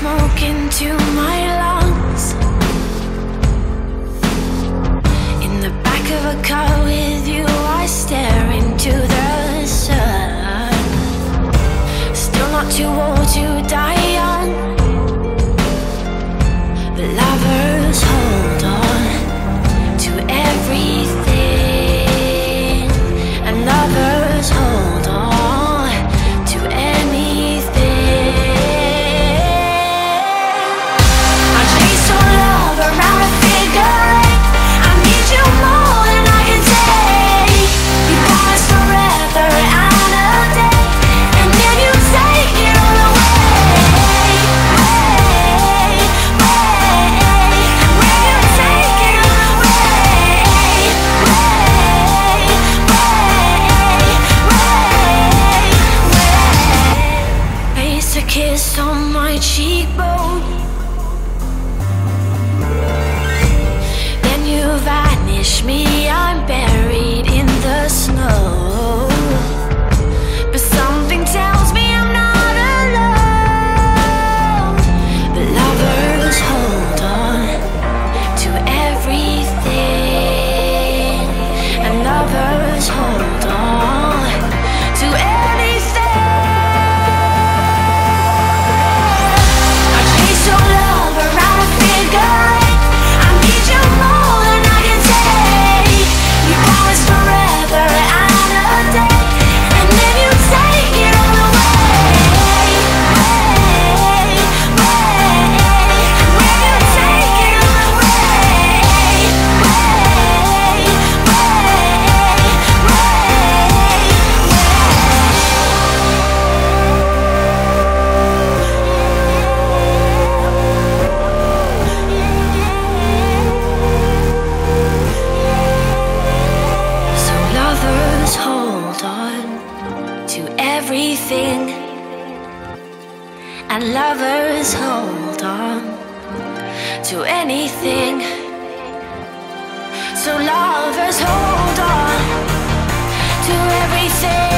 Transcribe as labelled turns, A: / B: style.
A: smoke into my lungs. In the back of a car with everything and lovers hold on to anything. So lovers hold on to everything.